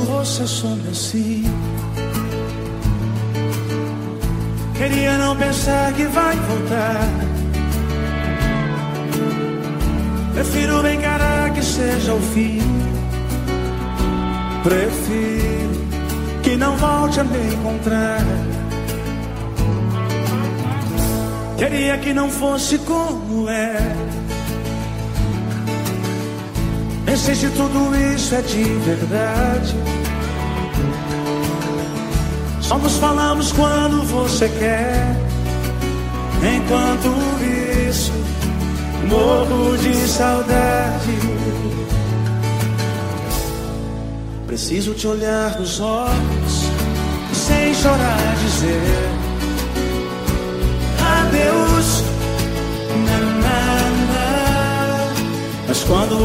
quando você some assim. Queria não pensar que vai voltar. Prefiro encarar que seja o fim. Prefiro que não volte a me encontrar. Queria que não fosse como é. Sei se tudo isso é de verdade. Só nos falamos quando você quer. Enquanto isso, morro de saudade. Preciso te olhar nos olhos, sem chorar, dizer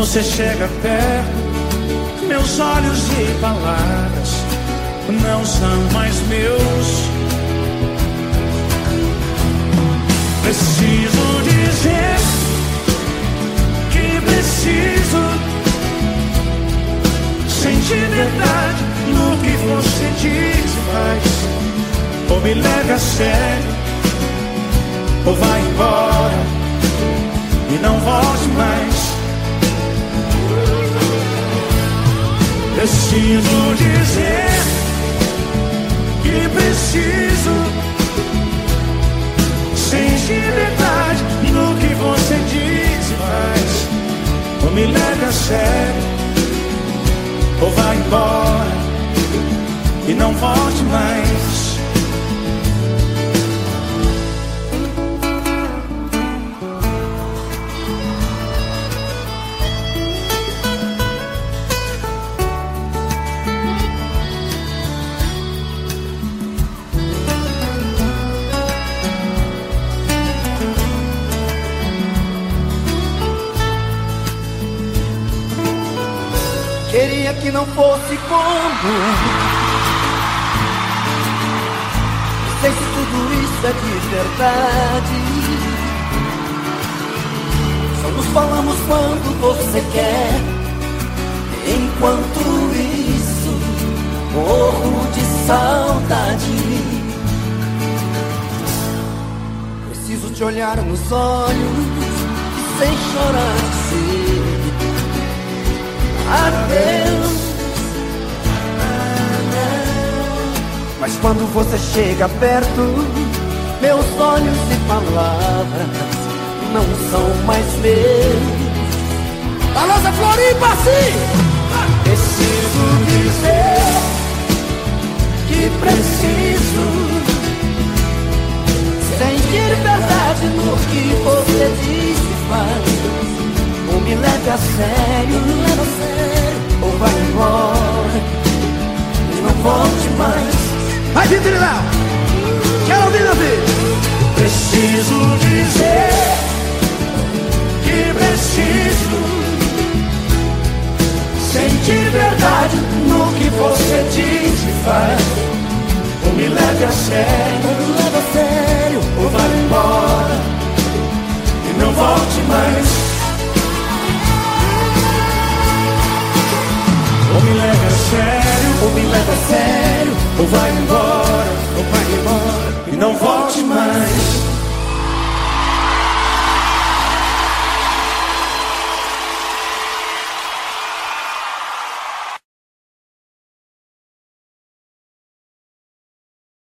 você chega perto, meus olhos e palavras não são mais meus. Preciso dizer que preciso sentir verdade no que você diz faz. Ou me leve a sério, ou vai embora Preciso dizer que preciso. Sentir verdade no que você diz e faz. Ou me leve a sério, ou vá embora e não volte mais. Queria que não fosse como Não sei se tudo isso é de verdade. Só nos falamos quando você quer. Enquanto isso Morro de saudade. Preciso te olhar nos olhos Sem chorar dizer adeus. Mas quando você chega perto, meus olhos e palavras não são mais meus. A nossa Floripa, sim! Preciso dizer que preciso sentir verdade no que você diz e faz. Ou me leve a sério, mais. Vai, Léo! Quero ouvir, ouvir! Preciso dizer que preciso sentir verdade no que você diz e faz. Ou me leve a sério, ou me leve a sério, ou vai embora e não volte mais. Ou me leva a sério, ou me leva a sério, ou vai embora, ou vai embora e não volte mais.